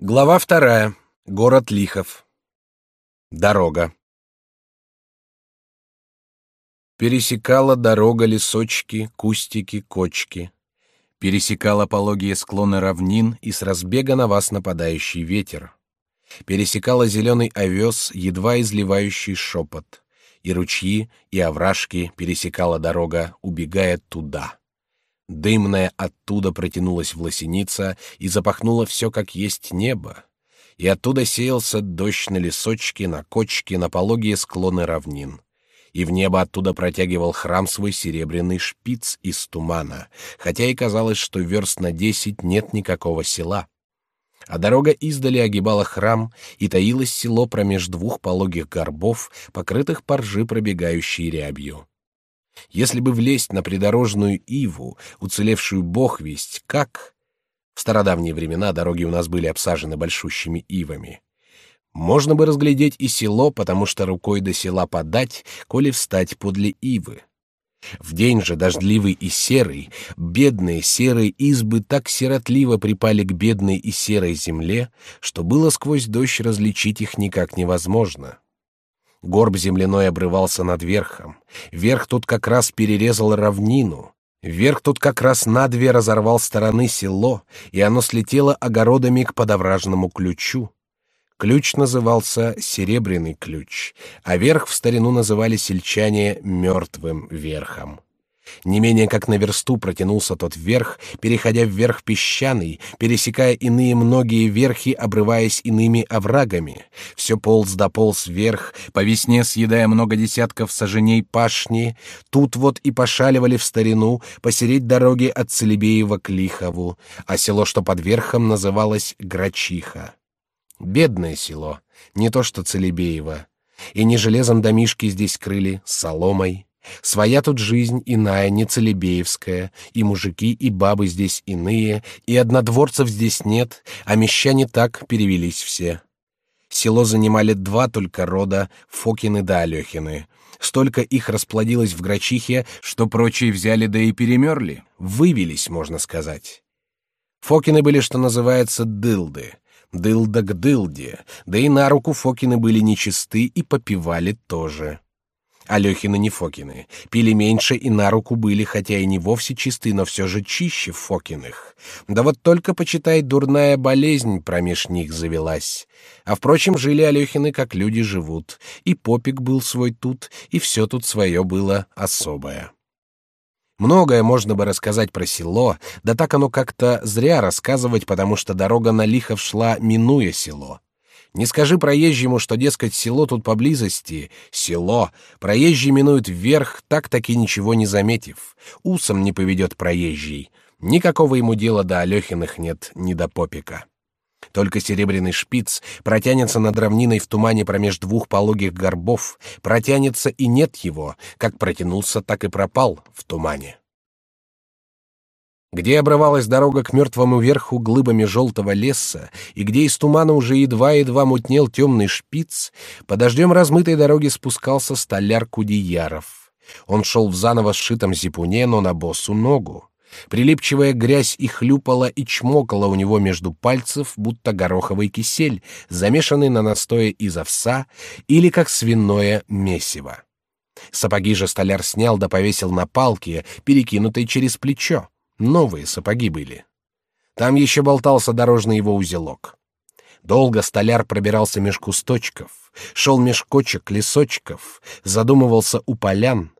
Глава вторая. Город Лихов. Дорога. Пересекала дорога лесочки, кустики, кочки. Пересекала пологие склоны равнин и с разбега на вас нападающий ветер. Пересекала зеленый овес, едва изливающий шепот. И ручьи, и овражки пересекала дорога, убегая туда. Дымная оттуда протянулась в и запахнула все как есть небо. И оттуда сеялся дождь на лесочки, на кочки, на пологие склоны равнин. И в небо оттуда протягивал храм свой серебряный шпиц из тумана, хотя и казалось, что верст на десять нет никакого села. А дорога издали огибала храм, и таилось село промеж двух пологих горбов, покрытых поржи пробегающей рябью. Если бы влезть на придорожную иву, уцелевшую бог весть как... В стародавние времена дороги у нас были обсажены большущими ивами. Можно бы разглядеть и село, потому что рукой до села подать, коли встать подле ивы. В день же дождливый и серый, бедные серые избы так сиротливо припали к бедной и серой земле, что было сквозь дождь различить их никак невозможно. Горб земляной обрывался над верхом. Верх тут как раз перерезал равнину. Верх тут как раз надве разорвал стороны село, и оно слетело огородами к подовражному ключу. Ключ назывался Серебряный ключ, а верх в старину называли сельчане Мертвым верхом. Не менее как на версту протянулся тот верх, переходя вверх песчаный, пересекая иные многие верхи, обрываясь иными оврагами. Все полз да полз вверх, по весне съедая много десятков саженей пашни. Тут вот и пошаливали в старину, посереть дороги от Целебеева к Лихову, а село, что под верхом, называлось Грачиха. Бедное село, не то что Целебеево. И не железом домишки здесь крыли, соломой. Своя тут жизнь иная, не целебеевская, и мужики, и бабы здесь иные, и однодворцев здесь нет, а мещане так перевелись все. Село занимали два только рода, Фокины да Алехины. Столько их расплодилось в Грачихе, что прочие взяли да и перемерли, вывелись, можно сказать. Фокины были, что называется, дылды, дылда к дылде, да и на руку Фокины были нечисты и попивали тоже. Алехины не Фокины. Пили меньше и на руку были, хотя и не вовсе чисты, но все же чище Фокиных. Да вот только, почитай, дурная болезнь промеж них завелась. А, впрочем, жили Алехины, как люди живут. И попик был свой тут, и все тут свое было особое. Многое можно бы рассказать про село, да так оно как-то зря рассказывать, потому что дорога на Лихов шла, минуя село. Не скажи проезжему, что, дескать, село тут поблизости. Село. Проезжий минует вверх, так-таки ничего не заметив. Усом не поведет проезжий. Никакого ему дела до Алехиных нет, ни до Попика. Только серебряный шпиц протянется над равниной в тумане промеж двух пологих горбов, протянется и нет его, как протянулся, так и пропал в тумане. Где обрывалась дорога к мертвому верху глыбами желтого леса, и где из тумана уже едва-едва мутнел темный шпиц, по дождем размытой дороги спускался столяр Кудеяров. Он шел в заново сшитом зипуне, но на босу ногу. Прилипчивая грязь и хлюпала, и чмокала у него между пальцев, будто гороховый кисель, замешанный на настое из овса или как свиное месиво. Сапоги же столяр снял да повесил на палке, перекинутой через плечо. Новые сапоги были. Там еще болтался дорожный его узелок. Долго столяр пробирался меж кусточков, шел меж кочек, лесочков, задумывался у полян.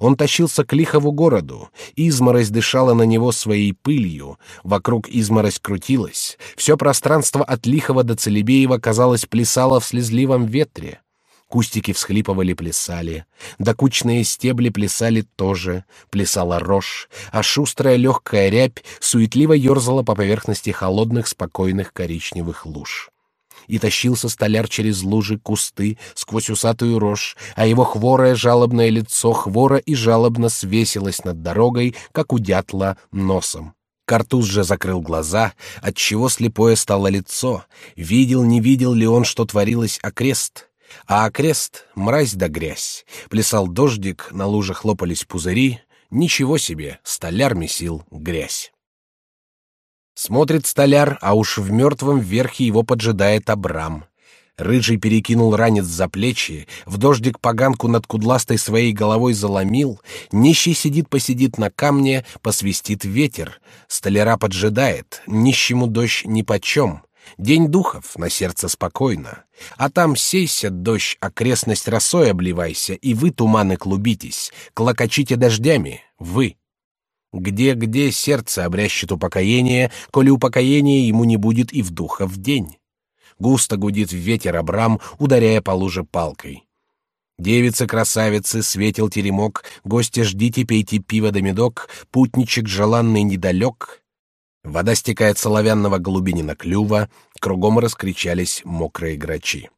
Он тащился к Лихову городу, изморозь дышала на него своей пылью, вокруг изморозь крутилась, все пространство от Лихова до Целебеева, казалось, плясало в слезливом ветре. Кустики всхлипывали, плясали, докучные стебли плясали тоже, плясала рожь, а шустрая легкая рябь суетливо ерзала по поверхности холодных, спокойных коричневых луж. И тащился столяр через лужи, кусты, сквозь усатую рожь, а его хворое жалобное лицо хвора и жалобно свесилось над дорогой, как у дятла носом. Картуз же закрыл глаза, отчего слепое стало лицо. Видел, не видел ли он, что творилось окрест? А окрест — мразь да грязь. Плясал дождик, на лужах лопались пузыри. Ничего себе, столяр месил грязь. Смотрит столяр, а уж в мертвом верхе его поджидает Абрам. Рыжий перекинул ранец за плечи, в дождик поганку над кудластой своей головой заломил, нищий сидит-посидит на камне, посвистит ветер, столяра поджидает, нищему дождь нипочем. День духов, на сердце спокойно. А там сейся, дождь, окрестность росой обливайся, и вы, туманы, клубитесь, клокочите дождями, вы. Где-где сердце обрящет упокоение, коли упокоения ему не будет и в духа в день. Густо гудит ветер Абрам, ударяя по луже палкой. Девицы-красавицы, светил теремок, гости ждите, пейте пиво да медок, путничек желанный недалек. Вода стекает с оловянного голубинина клюва, кругом раскричались мокрые грачи.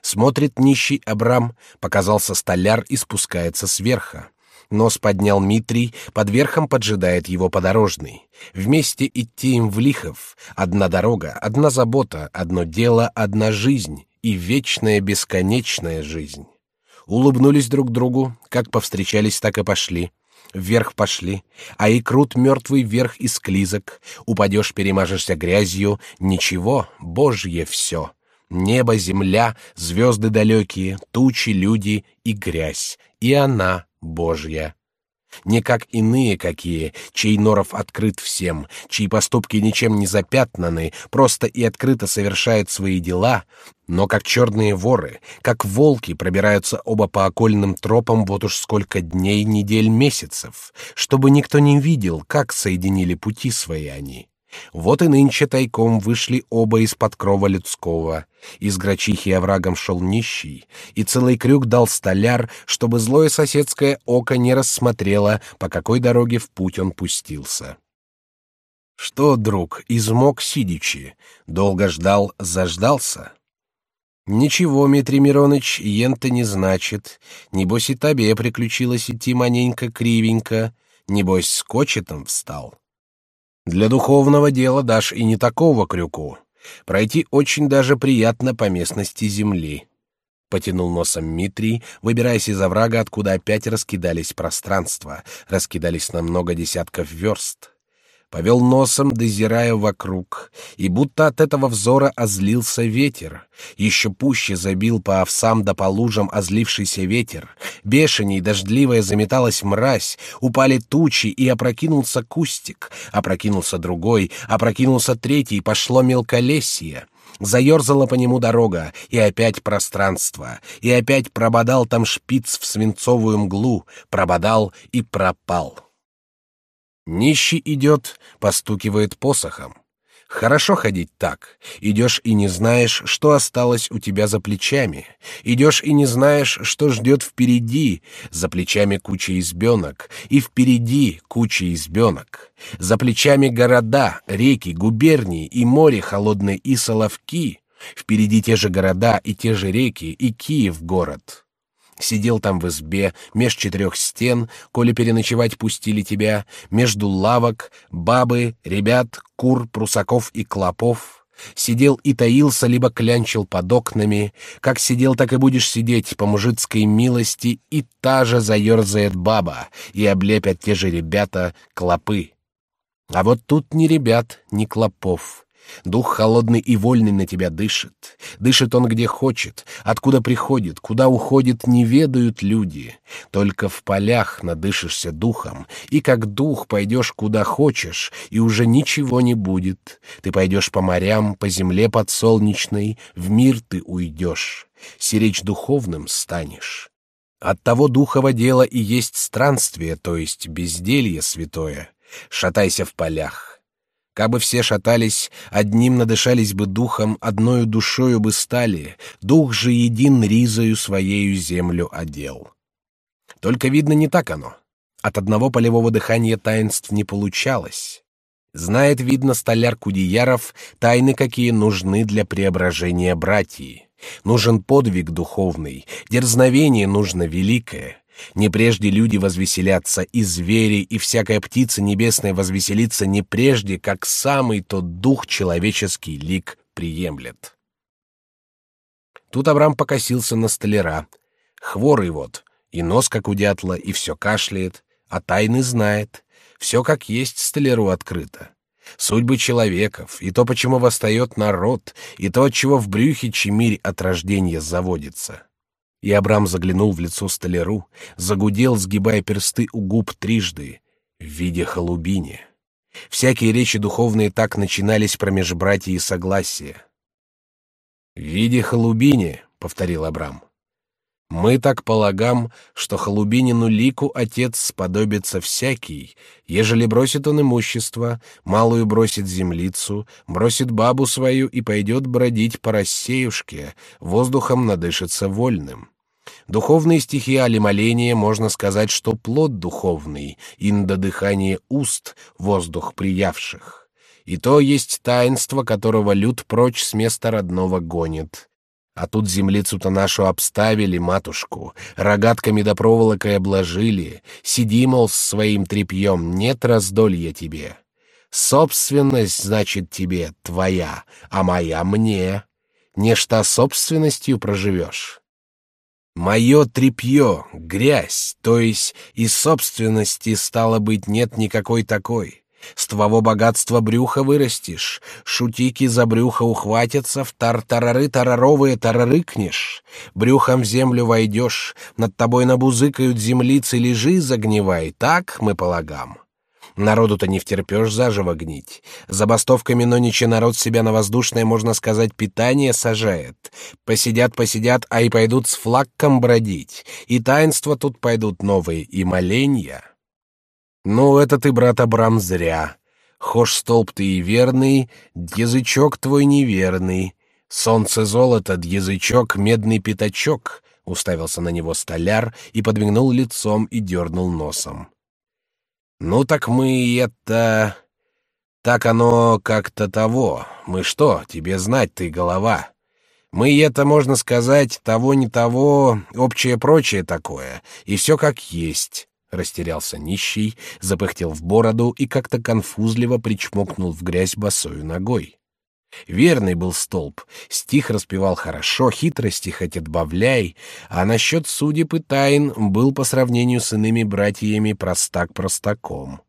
Смотрит нищий Абрам, показался столяр и спускается сверха. Нос поднял Митрий, под верхом поджидает его подорожный. Вместе идти им в Лихов. Одна дорога, одна забота, одно дело, одна жизнь и вечная бесконечная жизнь. Улыбнулись друг другу, как повстречались, так и пошли. Вверх пошли, а и крут мертвый вверх из клизок. Упадешь, перемажешься грязью. Ничего, Божье все. Небо, земля, звезды далекие, тучи, люди и грязь. И она, Божья. Не как иные какие, чей норов открыт всем, чьи поступки ничем не запятнаны, просто и открыто совершают свои дела, но как черные воры, как волки пробираются оба по окольным тропам вот уж сколько дней, недель, месяцев, чтобы никто не видел, как соединили пути свои они. Вот и нынче тайком вышли оба из-под крова людского. Из грачихи оврагом шел нищий, и целый крюк дал столяр, чтобы злое соседское око не рассмотрело, по какой дороге в путь он пустился. Что, друг, измок сидячи, долго ждал, заждался? Ничего, Митрий Мироныч, ента не значит. Небось и тебе приключилось идти маненько кривенько, небось с кочетом встал. Для духовного дела дашь и не такого крюку. Пройти очень даже приятно по местности земли. Потянул носом Митрий, выбираясь из оврага, откуда опять раскидались пространства, раскидались на много десятков верст повел носом, дозирая вокруг, и будто от этого взора озлился ветер. Еще пуще забил по овсам да по лужам озлившийся ветер. Бешеней дождливая заметалась мразь, упали тучи, и опрокинулся кустик, опрокинулся другой, опрокинулся третий, пошло мелколесье. Заерзала по нему дорога, и опять пространство, и опять прободал там шпиц в свинцовую мглу, прободал и пропал. Нищий идет, постукивает посохом. Хорошо ходить так. Идешь и не знаешь, что осталось у тебя за плечами. Идешь и не знаешь, что ждет впереди. За плечами куча избенок, и впереди куча избенок. За плечами города, реки, губернии и море холодное и соловки. Впереди те же города и те же реки, и Киев город. Сидел там в избе, меж четырех стен, коли переночевать пустили тебя, между лавок, бабы, ребят, кур, прусаков и клопов. Сидел и таился, либо клянчил под окнами. Как сидел, так и будешь сидеть по мужицкой милости, и та же заерзает баба, и облепят те же ребята клопы. А вот тут ни ребят, ни клопов. Дух холодный и вольный на тебя дышит. Дышит он где хочет, откуда приходит, куда уходит, не ведают люди. Только в полях надышишься духом, и как дух пойдешь куда хочешь, и уже ничего не будет. Ты пойдешь по морям, по земле подсолнечной, в мир ты уйдешь, сиречь духовным станешь. От того духова дела и есть странствие, то есть безделье святое. Шатайся в полях, Кабы все шатались, одним надышались бы духом, одною душою бы стали, дух же един ризою своею землю одел. Только, видно, не так оно. От одного полевого дыхания таинств не получалось. Знает, видно, столяр Кудеяров тайны, какие нужны для преображения братьи. Нужен подвиг духовный, дерзновение нужно великое. Не прежде люди возвеселятся, и звери, и всякая птица небесная возвеселится не прежде, как самый тот дух человеческий лик приемлет. Тут Абрам покосился на столяра. Хворый вот, и нос как у дятла, и все кашляет, а тайны знает. Все как есть столяру открыто. судьбы человеков, и то, почему восстает народ, и то, от чего в брюхе чемирь от рождения заводится. И Абрам заглянул в лицо столяру, загудел, сгибая персты у губ трижды, в виде холубини. Всякие речи духовные так начинались промеж братья и согласия. «В виде холубини», — повторил Абрам. Мы так полагам, что Холубинину лику отец сподобится всякий, ежели бросит он имущество, малую бросит землицу, бросит бабу свою и пойдет бродить по рассеюшке, воздухом надышится вольным. Духовные стихи али моления можно сказать, что плод духовный, индо дыхание уст, воздух приявших. И то есть таинство, которого люд прочь с места родного гонит. А тут землицу-то нашу обставили, матушку, рогатками да проволокой обложили. Сиди, мол, с своим тряпьем, нет раздолья тебе. Собственность, значит, тебе твоя, а моя мне. Не что собственностью проживешь. Мое тряпье — грязь, то есть и собственности, стало быть, нет никакой такой. С твоего богатства брюха вырастешь, шутики за брюхо ухватятся, в тар-тарары тараровые тарарыкнешь, брюхом в землю войдешь, над тобой набузыкают землицы, лежи, загнивай, так мы полагам. Народу-то не втерпешь заживо гнить. Забастовками нонича народ себя на воздушное, можно сказать, питание сажает. Посидят-посидят, а и пойдут с флагком бродить. И таинства тут пойдут новые, и моленья. Ну, это ты, брат Абрам, зря. Хошь столб ты и верный, язычок твой неверный. Солнце золото, язычок медный пятачок. Уставился на него столяр и подвигнул лицом и дернул носом. Ну так мы это... Так оно как-то того. Мы что, тебе знать, ты голова. Мы это, можно сказать, того не того, общее прочее такое, и все как есть. Растерялся нищий, запыхтел в бороду и как-то конфузливо причмокнул в грязь босою ногой. Верный был столб, стих распевал хорошо, хитрости хоть отбавляй, а насчет судеб и тайн был по сравнению с иными братьями простак простаком.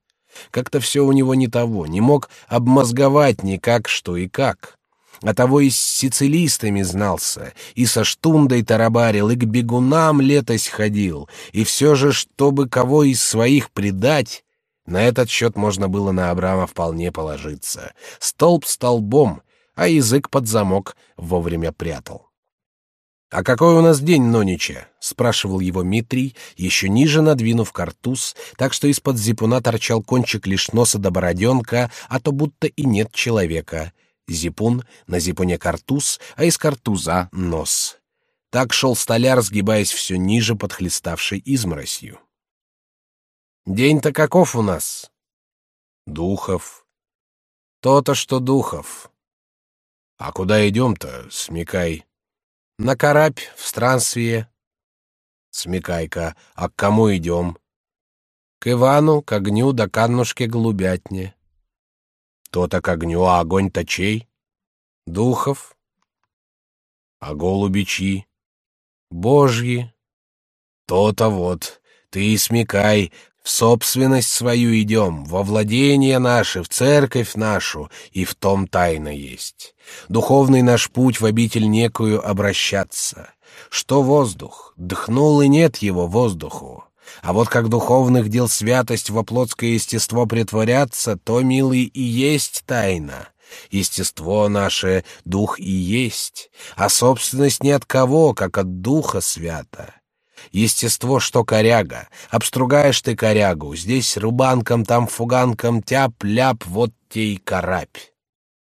Как-то все у него не того, не мог обмозговать никак что и как а того и с сицилистами знался, и со штундой тарабарил, и к бегунам летось ходил, и все же, чтобы кого из своих предать, на этот счет можно было на Абрама вполне положиться. Столб столбом, а язык под замок вовремя прятал. «А какой у нас день, Нонича?» — спрашивал его Митрий, еще ниже надвинув картуз, так что из-под зипуна торчал кончик лишь носа до бороденка, а то будто и нет человека — Зипун, на зипуне картуз, а из картуза — нос. Так шел столяр, сгибаясь все ниже под хлеставшей изморосью. «День-то каков у нас?» «Духов». «То-то, что духов». «А куда идем-то, смекай?» «На карабь, в странствие». «Смекай-ка, а к кому идем?» «К Ивану, к огню да к Аннушке голубятне». То-то к огню, а огонь-то чей? Духов. А голуби чьи? Божьи. То-то вот. Ты и смекай, в собственность свою идем, во владение наше, в церковь нашу, и в том тайна есть. Духовный наш путь в обитель некую обращаться. Что воздух? Дыхнул и нет его воздуху. А вот как духовных дел святость во плотское естество притворяться, то, милый, и есть тайна. Естество наше — дух и есть, а собственность не от кого, как от духа свята. Естество, что коряга. Обстругаешь ты корягу, здесь рубанком, там фуганком, тяп-ляп, вот те и карабь.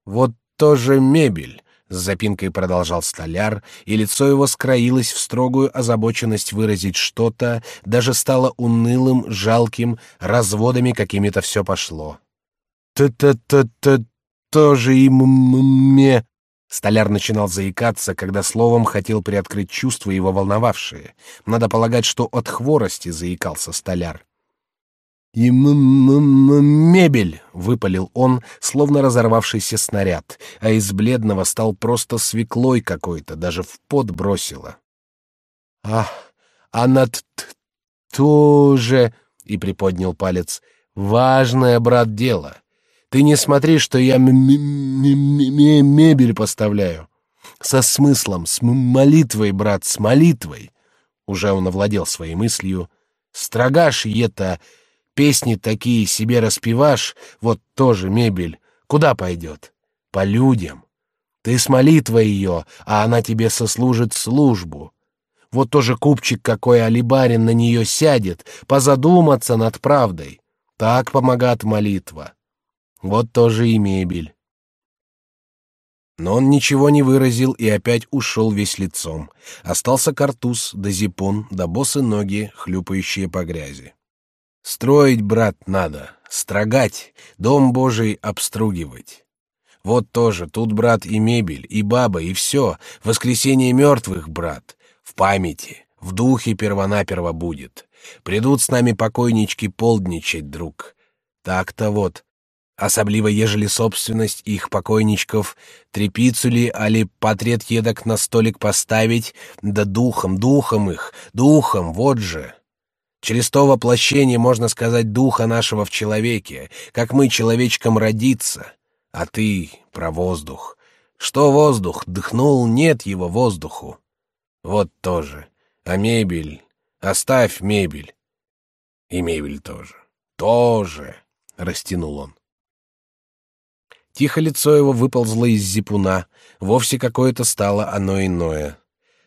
Вот тоже мебель, с запинкой продолжал столяр, и лицо его скроилось в строгую озабоченность выразить что-то, даже стало унылым, жалким, разводами какими-то все пошло. «Т-т-т-т... тоже и мне...» Столяр начинал заикаться, когда словом хотел приоткрыть чувства его волновавшие. Надо полагать, что от хворости заикался столяр. «И мебель!» — выпалил он, словно разорвавшийся снаряд, а из бледного стал просто свеклой какой-то, даже в пот бросило. «А, она тоже...» — и приподнял палец. «Важное, брат, дело. Ты не смотри, что я мебель поставляю. Со смыслом, с молитвой, брат, с молитвой. Уже он овладел своей мыслью. Строгаш это, песни такие себе распеваш, вот тоже мебель. Куда пойдет? По людям. Ты с молитвой ее, а она тебе сослужит службу. Вот тоже купчик какой алибарин на нее сядет, позадуматься над правдой. Так помогает молитва. Вот тоже и мебель. Но он ничего не выразил и опять ушел весь лицом. Остался картуз, да зипун, да босы ноги, хлюпающие по грязи. Строить, брат, надо, строгать, дом Божий обстругивать. Вот тоже, тут, брат, и мебель, и баба, и все. Воскресение мертвых, брат, в памяти, в духе первонаперво будет. Придут с нами покойнички полдничать, друг. Так-то вот, особливо ежели собственность их покойничков, трепицу ли, али портрет едок на столик поставить, да духом, духом их, духом, вот же. Через то воплощение, можно сказать, духа нашего в человеке, как мы человечком родиться. А ты про воздух. Что воздух? Дыхнул, нет его воздуху. Вот тоже. А мебель? Оставь мебель. И мебель тоже. Тоже, — растянул он. Тихо лицо его выползло из зипуна, вовсе какое-то стало оно иное.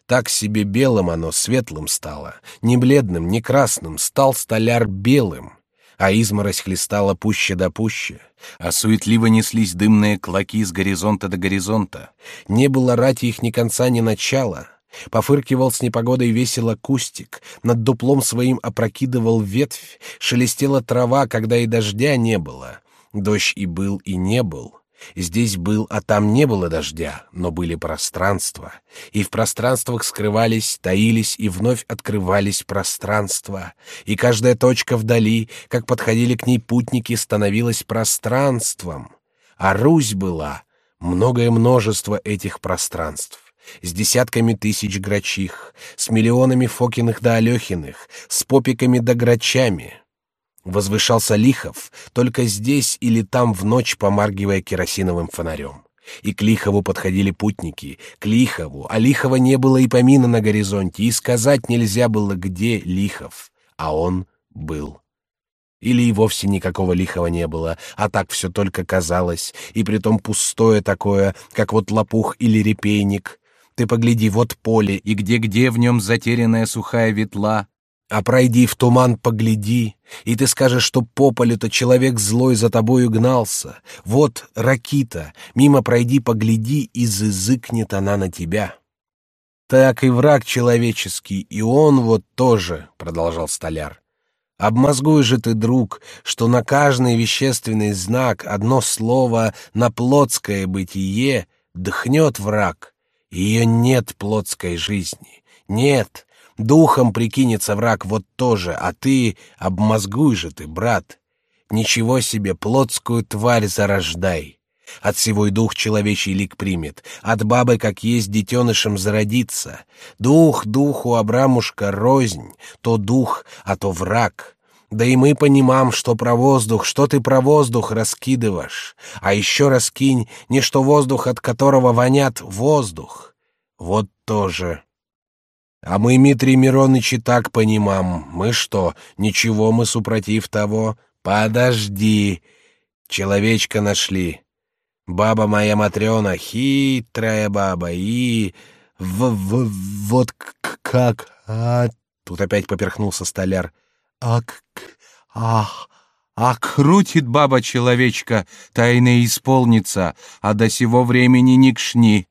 Так себе белым оно, светлым стало, не бледным, не красным, стал столяр белым. А изморозь хлестала пуще да пуще, а суетливо неслись дымные клоки с горизонта до горизонта. Не было рати их ни конца, ни начала. Пофыркивал с непогодой весело кустик, над дуплом своим опрокидывал ветвь, шелестела трава, когда и дождя не было. Дождь и был, и не был. Здесь был, а там не было дождя, но были пространства, и в пространствах скрывались, таились и вновь открывались пространства, и каждая точка вдали, как подходили к ней путники, становилась пространством. А Русь была многое множество этих пространств с десятками тысяч грачих, с миллионами Фокиных да Алехиных, с попиками да грачами. Возвышался Лихов, только здесь или там в ночь помаргивая керосиновым фонарем. И к Лихову подходили путники, к Лихову, а Лихова не было и помина на горизонте, и сказать нельзя было, где Лихов, а он был. Или и вовсе никакого Лихова не было, а так все только казалось, и притом пустое такое, как вот лопух или репейник. Ты погляди, вот поле, и где-где в нем затерянная сухая ветла, а пройди в туман, погляди, и ты скажешь, что по полю-то человек злой за тобою гнался. Вот ракита, мимо пройди, погляди, и зызыкнет она на тебя. Так и враг человеческий, и он вот тоже, — продолжал столяр. Обмозгуй же ты, друг, что на каждый вещественный знак одно слово на плотское бытие дыхнет враг. Ее нет плотской жизни. Нет, Духом прикинется враг вот тоже, а ты обмозгуй же ты, брат. Ничего себе, плотскую тварь зарождай. От всего и дух человечий лик примет, от бабы, как есть, детенышем зародится. Дух духу, Абрамушка, рознь, то дух, а то враг. Да и мы понимаем, что про воздух, что ты про воздух раскидываешь. А еще раскинь, не что воздух, от которого вонят воздух. Вот тоже. А мы, Митрий Мироныч, и так понимам. Мы что, ничего мы супротив того? Подожди. Человечка нашли. Баба моя Матрена, хитрая баба, и... В, в, вот как... А... Тут опять поперхнулся столяр. А... Ах... А крутит баба человечка, тайны исполнится, а до сего времени не кшни.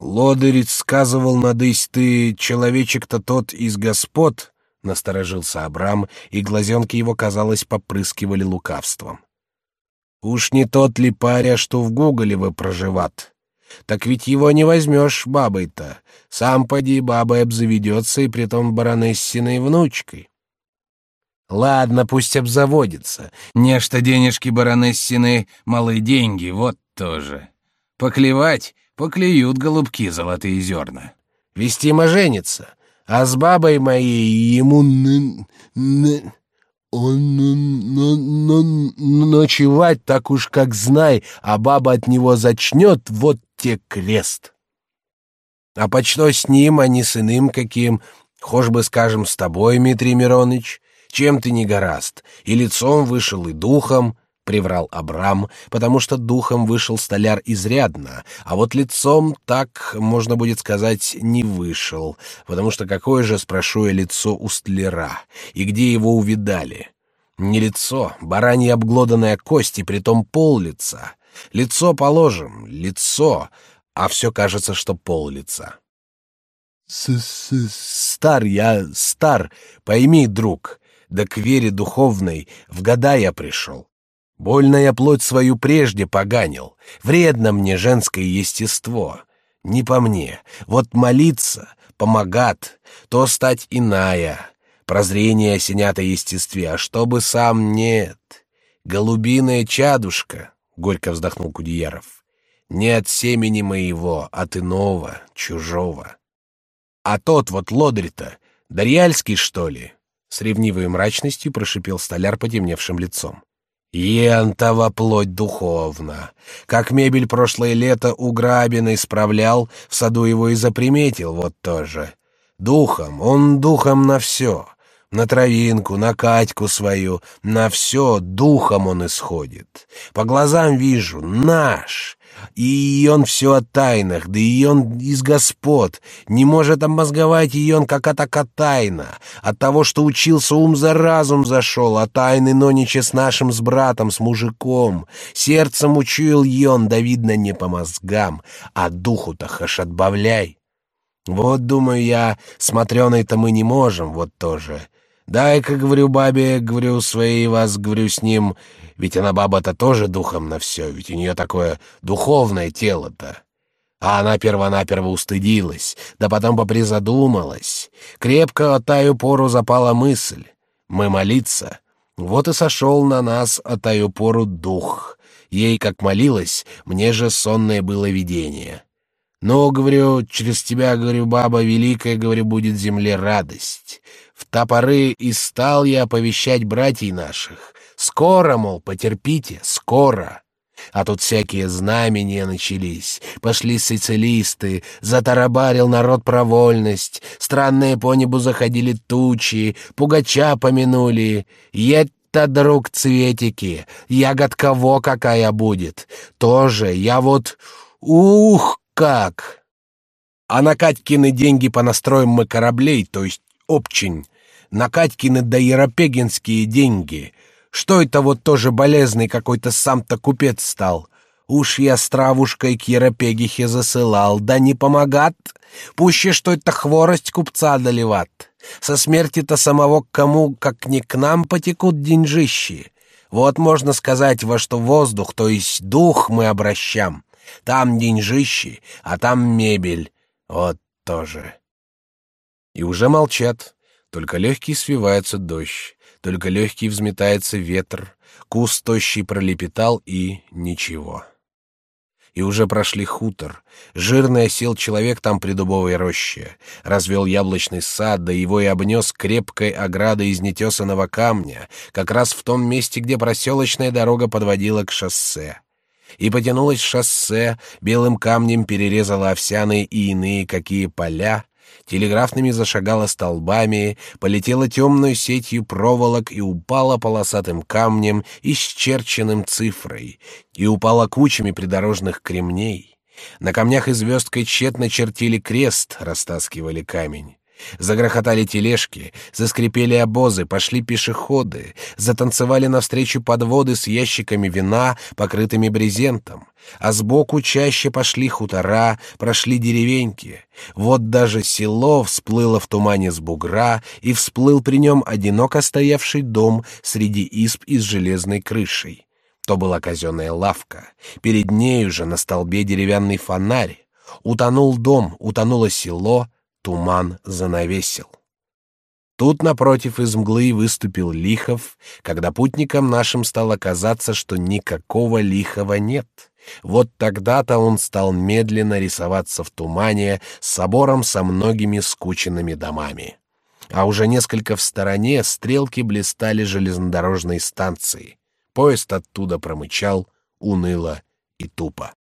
Лодырец сказывал, надысь ты, человечек-то тот из господ, — насторожился Абрам, и глазенки его, казалось, попрыскивали лукавством. Уж не тот ли паря, что в Гуголево проживат? Так ведь его не возьмешь бабой-то. Сам поди бабой обзаведется, и притом баронессиной внучкой. Ладно, пусть обзаводится. Нечто денежки баронессины — малые деньги, вот тоже. Поклевать Поклюют голубки золотые зерна. Вестимо женится, а с бабой моей ему... Он ночевать так уж как знай, а баба от него зачнет, вот те крест. А почто с ним, а не с иным каким, хошь бы, скажем, с тобой, Дмитрий Мироныч, чем ты не гораст, и лицом вышел, и духом, — приврал Абрам, потому что духом вышел столяр изрядно, а вот лицом так, можно будет сказать, не вышел, потому что какое же, спрошу я, лицо у столяра, и где его увидали? Не лицо, баранья обглоданная кость, и притом пол лица. Лицо положим, лицо, а все кажется, что пол лица. С -с «Стар я, стар, пойми, друг, да к вере духовной в года я пришел. Больно я плоть свою прежде поганил, вредно мне женское естество. Не по мне, вот молиться, помогат, то стать иная, прозрение осенято естестве, а чтобы сам нет. Голубиная чадушка, — горько вздохнул Кудеяров, — не от семени моего, от иного, чужого. А тот вот лодырь-то, Дарьяльский, что ли? С ревнивой мрачностью прошипел столяр потемневшим лицом. Ентова плоть духовна. Как мебель прошлое лето у Грабина исправлял, в саду его и заприметил вот тоже. Духом, он духом на все. На травинку, на Катьку свою, на все духом он исходит. По глазам вижу, наш. И он все о тайнах, да и он из господ. Не может обмозговать и он как атака тайна. От того, что учился, ум за разум зашел, а тайны нонича с нашим с братом, с мужиком. Сердцем учуял он, да видно не по мозгам, а духу-то хаш отбавляй. Вот, думаю я, смотреной-то мы не можем, вот тоже. Дай-ка, говорю бабе, говорю своей вас, говорю с ним, ведь она баба-то тоже духом на все, ведь у нее такое духовное тело-то. А она перво-наперво устыдилась, да потом попризадумалась. Крепко от таю пору запала мысль. Мы молиться. Вот и сошел на нас от таю пору дух. Ей, как молилась, мне же сонное было видение. Но, говорю, через тебя, говорю, баба великая, говорю, будет земле радость. В топоры и стал я оповещать братьев наших, Скоро, мол, потерпите, скоро. А тут всякие знамения начались, пошли сицилисты, затарабарил народ про вольность, странные по небу заходили тучи, пугача помянули. Едь-то, друг, цветики, ягод кого какая будет. Тоже я вот... Ух, как! А на Катькины деньги по настроим мы кораблей, то есть обчень, на Катькины да Еропегинские деньги — что это вот тоже болезный какой-то сам-то купец стал? Уж я стравушкой к Еропегихе засылал, да не помогат. Пуще что это хворость купца доливат. Со смерти-то самого к кому, как не к нам, потекут деньжищи. Вот можно сказать, во что воздух, то есть дух мы обращам. Там деньжищи, а там мебель. Вот тоже. И уже молчат, только легкий свивается дождь только легкий взметается ветер, куст тощий пролепетал и ничего. И уже прошли хутор. Жирный осел человек там при дубовой роще. Развел яблочный сад, да его и обнес крепкой оградой из нетесанного камня, как раз в том месте, где проселочная дорога подводила к шоссе. И потянулось шоссе, белым камнем перерезало овсяные и иные какие поля, телеграфными зашагала столбами, полетела темной сетью проволок и упала полосатым камнем, исчерченным цифрой, и упала кучами придорожных кремней. На камнях и звездкой тщетно чертили крест, растаскивали камень. Загрохотали тележки, заскрипели обозы, пошли пешеходы, затанцевали навстречу подводы с ящиками вина, покрытыми брезентом, а сбоку чаще пошли хутора, прошли деревеньки. Вот даже село всплыло в тумане с бугра, и всплыл при нем одиноко стоявший дом среди изб из железной крышей. То была казенная лавка, перед нею же на столбе деревянный фонарь. Утонул дом, утонуло село — туман занавесил. Тут напротив из мглы выступил Лихов, когда путникам нашим стало казаться, что никакого Лихова нет. Вот тогда-то он стал медленно рисоваться в тумане с собором со многими скученными домами. А уже несколько в стороне стрелки блистали железнодорожной станции. Поезд оттуда промычал уныло и тупо.